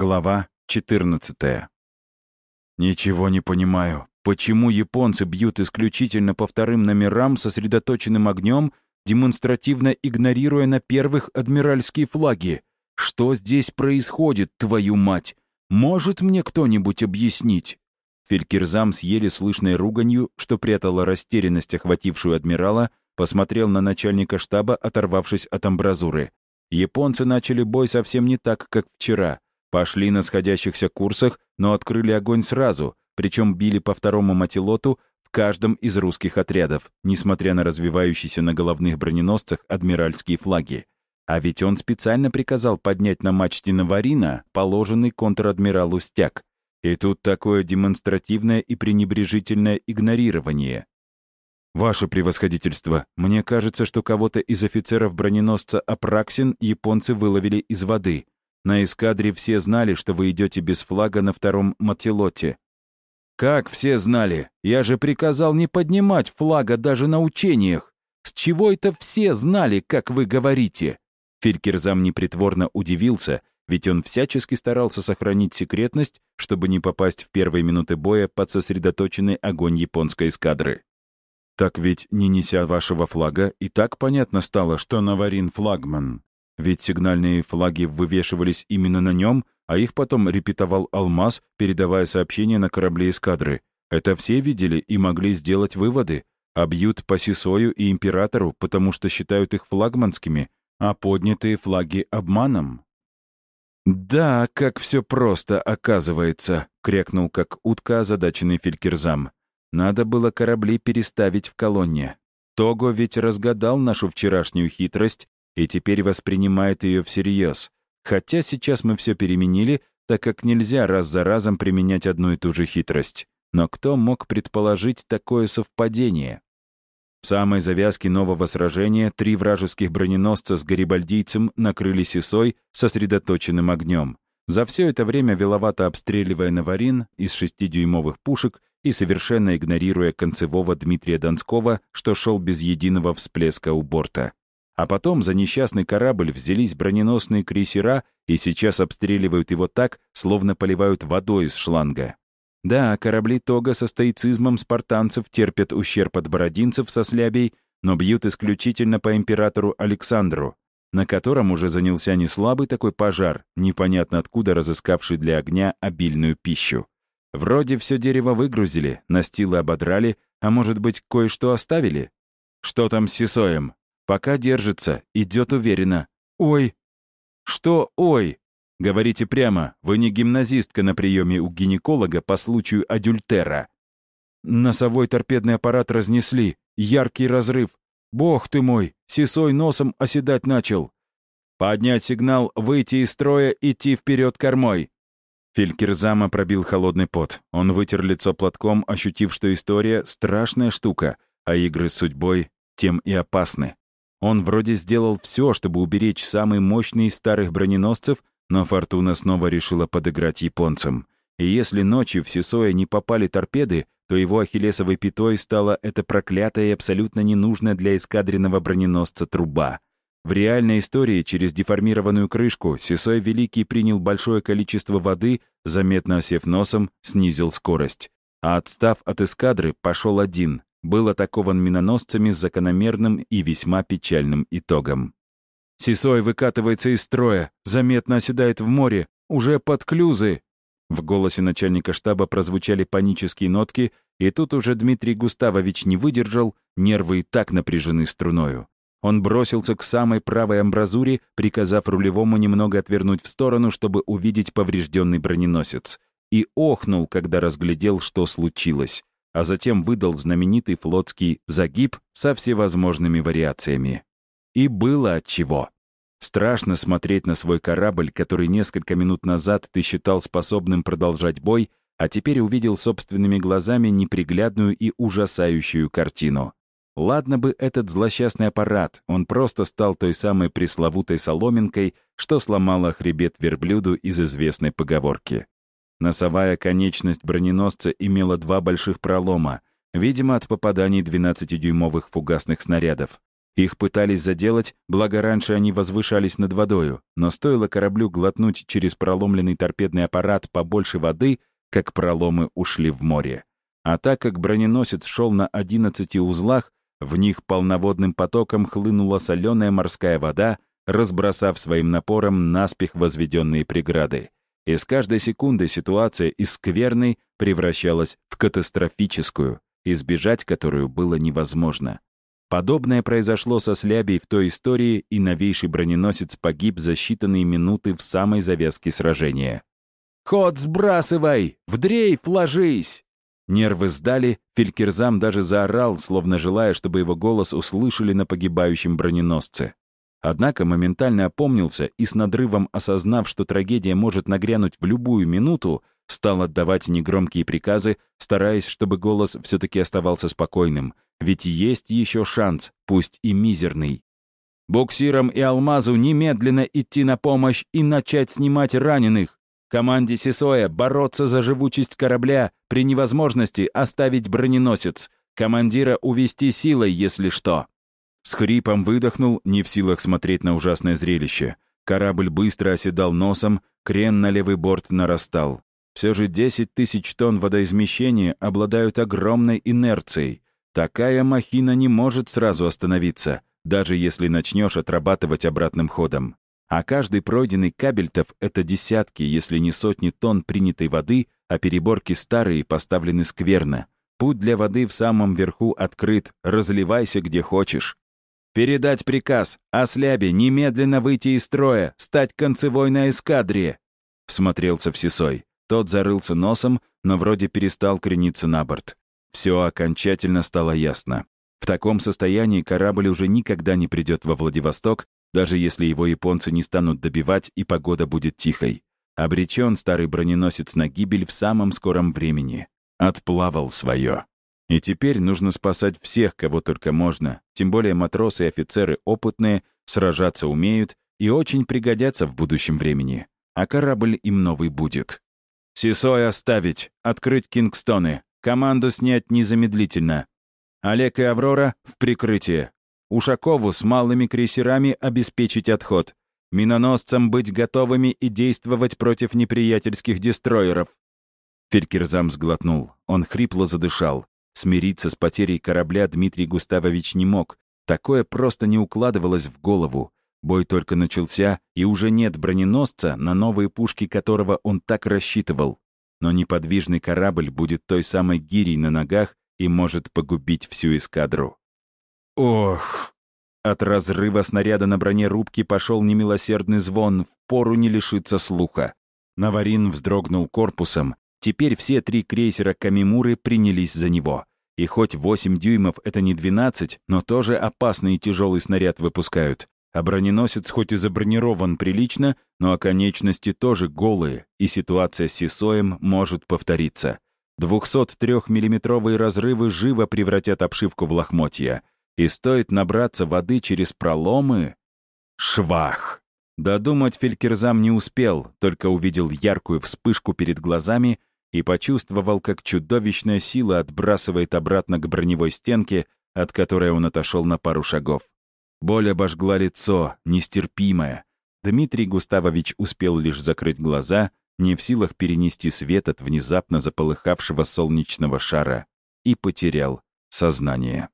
Глава 14 «Ничего не понимаю. Почему японцы бьют исключительно по вторым номерам сосредоточенным огнем, демонстративно игнорируя на первых адмиральские флаги? Что здесь происходит, твою мать? Может мне кто-нибудь объяснить?» Фелькерзам с еле слышной руганью, что прятала растерянность, охватившую адмирала, посмотрел на начальника штаба, оторвавшись от амбразуры. Японцы начали бой совсем не так, как вчера. Пошли на сходящихся курсах, но открыли огонь сразу, причем били по второму матилоту в каждом из русских отрядов, несмотря на развивающиеся на головных броненосцах адмиральские флаги. А ведь он специально приказал поднять на мачте Наварина положенный контр-адмиралу стяг. И тут такое демонстративное и пренебрежительное игнорирование. «Ваше превосходительство, мне кажется, что кого-то из офицеров броненосца Апраксин японцы выловили из воды. На эскадре все знали, что вы идете без флага на втором мотилоте». «Как все знали? Я же приказал не поднимать флага даже на учениях. С чего это все знали, как вы говорите?» Фелькерзам непритворно удивился, ведь он всячески старался сохранить секретность, чтобы не попасть в первые минуты боя под сосредоточенный огонь японской эскадры. Так ведь, не неся вашего флага, и так понятно стало, что Наварин флагман. Ведь сигнальные флаги вывешивались именно на нем, а их потом репетовал «Алмаз», передавая сообщения на корабле эскадры. Это все видели и могли сделать выводы. А бьют по Сисою и Императору, потому что считают их флагманскими, а поднятые флаги — обманом. «Да, как все просто, оказывается», — крякнул как утка озадаченный Фелькерзам. Надо было корабли переставить в колонне. Того ведь разгадал нашу вчерашнюю хитрость и теперь воспринимает ее всерьез. Хотя сейчас мы все переменили, так как нельзя раз за разом применять одну и ту же хитрость. Но кто мог предположить такое совпадение? В самой завязке нового сражения три вражеских броненосца с гарибальдийцем накрыли Сисой сосредоточенным огнем. За все это время, виловато обстреливая Наварин из шестидюймовых пушек, и совершенно игнорируя концевого Дмитрия Донского, что шел без единого всплеска у борта. А потом за несчастный корабль взялись броненосные крейсера и сейчас обстреливают его так, словно поливают водой из шланга. Да, корабли Тога со стоицизмом спартанцев терпят ущерб от бородинцев со слябей, но бьют исключительно по императору Александру, на котором уже занялся не слабый такой пожар, непонятно откуда разыскавший для огня обильную пищу. Вроде все дерево выгрузили, настилы ободрали, а может быть, кое-что оставили? Что там с Сисоем? Пока держится, идет уверенно. Ой! Что ой? Говорите прямо, вы не гимназистка на приеме у гинеколога по случаю адюльтера. Носовой торпедный аппарат разнесли, яркий разрыв. Бог ты мой, Сисой носом оседать начал. Поднять сигнал, выйти из строя, идти вперед кормой. Фелькерзама пробил холодный пот. Он вытер лицо платком, ощутив, что история — страшная штука, а игры с судьбой тем и опасны. Он вроде сделал все, чтобы уберечь самый мощный из старых броненосцев, но Фортуна снова решила подыграть японцам. И если ночью в Сесоя не попали торпеды, то его ахиллесовой пятой стала эта проклятая и абсолютно ненужная для эскадренного броненосца труба — в реальной истории через деформированную крышку Сесой Великий принял большое количество воды, заметно осев носом, снизил скорость. А отстав от эскадры, пошел один. Был атакован миноносцами с закономерным и весьма печальным итогом. «Сесой выкатывается из строя, заметно оседает в море, уже под клюзы!» В голосе начальника штаба прозвучали панические нотки, и тут уже Дмитрий Густавович не выдержал, нервы и так напряжены струною. Он бросился к самой правой амбразуре, приказав рулевому немного отвернуть в сторону, чтобы увидеть поврежденный броненосец. И охнул, когда разглядел, что случилось. А затем выдал знаменитый флотский загиб со всевозможными вариациями. И было отчего. Страшно смотреть на свой корабль, который несколько минут назад ты считал способным продолжать бой, а теперь увидел собственными глазами неприглядную и ужасающую картину. Ладно бы этот злосчастный аппарат, он просто стал той самой пресловутой соломинкой, что сломала хребет верблюду из известной поговорки. Носовая конечность броненосца имела два больших пролома, видимо, от попаданий 12-дюймовых фугасных снарядов. Их пытались заделать, благо раньше они возвышались над водою, но стоило кораблю глотнуть через проломленный торпедный аппарат побольше воды, как проломы ушли в море. А так как броненосец шел на 11 узлах, в них полноводным потоком хлынула соленая морская вода, разбросав своим напором наспех возведенные преграды. И с каждой секунды ситуация из скверной превращалась в катастрофическую, избежать которую было невозможно. Подобное произошло со Слябей в той истории, и новейший броненосец погиб за считанные минуты в самой завязке сражения. «Ход сбрасывай! В дрейф ложись!» Нервы сдали, Фелькерзам даже заорал, словно желая, чтобы его голос услышали на погибающем броненосце. Однако моментально опомнился и с надрывом осознав, что трагедия может нагрянуть в любую минуту, стал отдавать негромкие приказы, стараясь, чтобы голос все-таки оставался спокойным, ведь есть еще шанс, пусть и мизерный. Буксирам и Алмазу немедленно идти на помощь и начать снимать раненых. Команде Сисоя бороться за живучесть корабля при невозможности оставить броненосец. Командира увести силой, если что. С хрипом выдохнул, не в силах смотреть на ужасное зрелище. Корабль быстро оседал носом, крен на левый борт нарастал. Все же 10 тысяч тонн водоизмещения обладают огромной инерцией. Такая махина не может сразу остановиться, даже если начнешь отрабатывать обратным ходом. А каждый пройденный кабельтов — это десятки, если не сотни тонн принятой воды, а переборки старые поставлены скверно. Путь для воды в самом верху открыт, разливайся где хочешь. Передать приказ о слябе немедленно выйти из строя, стать концевой на эскадре. Всмотрелся в Сисой. Тот зарылся носом, но вроде перестал крениться на борт. Все окончательно стало ясно. В таком состоянии корабль уже никогда не придет во Владивосток, даже если его японцы не станут добивать и погода будет тихой. Обречен старый броненосец на гибель в самом скором времени. Отплавал свое. И теперь нужно спасать всех, кого только можно, тем более матросы и офицеры опытные, сражаться умеют и очень пригодятся в будущем времени. А корабль им новый будет. Сисой оставить, открыть Кингстоны, команду снять незамедлительно. Олег и Аврора в прикрытие. Ушакову с малыми крейсерами обеспечить отход. Миноносцам быть готовыми и действовать против неприятельских дестроеров. Фелькерзам сглотнул. Он хрипло задышал. Смириться с потерей корабля Дмитрий Густавович не мог. Такое просто не укладывалось в голову. Бой только начался, и уже нет броненосца, на новые пушки которого он так рассчитывал. Но неподвижный корабль будет той самой гирей на ногах и может погубить всю эскадру. Ох! От разрыва снаряда на броне рубки пошел немилосердный звон, впору не лишиться слуха. Наварин вздрогнул корпусом. Теперь все три крейсера Камимуры принялись за него. И хоть 8 дюймов — это не 12, но тоже опасный и тяжелый снаряд выпускают. А броненосец хоть и забронирован прилично, но оконечности тоже голые, и ситуация с Сисоем может повториться. 203-миллиметровые разрывы живо превратят обшивку в лохмотья. И стоит набраться воды через проломы... Швах! Додумать Фелькерзам не успел, только увидел яркую вспышку перед глазами и почувствовал, как чудовищная сила отбрасывает обратно к броневой стенке, от которой он отошел на пару шагов. Боль обожгла лицо, нестерпимая. Дмитрий Густавович успел лишь закрыть глаза, не в силах перенести свет от внезапно заполыхавшего солнечного шара, и потерял сознание.